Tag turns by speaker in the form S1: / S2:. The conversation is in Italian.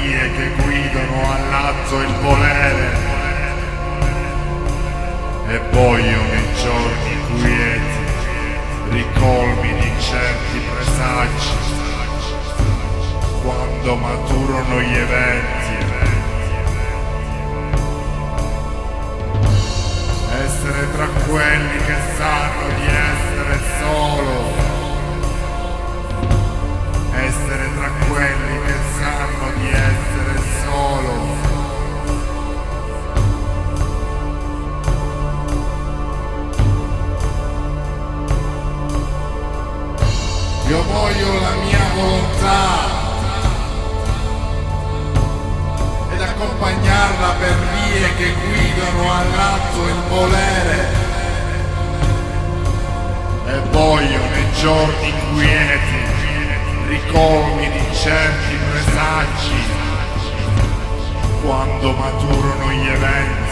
S1: vie che guidano all'atto il volere e vogliono i giorni quieti, ricolmi di certi presagi, quando maturano gli eventi. Accompagnarla per vie che guidano all'atto il volere. E voglio nei giorni quieti ricolmi di certi presagi. Quando maturano gli eventi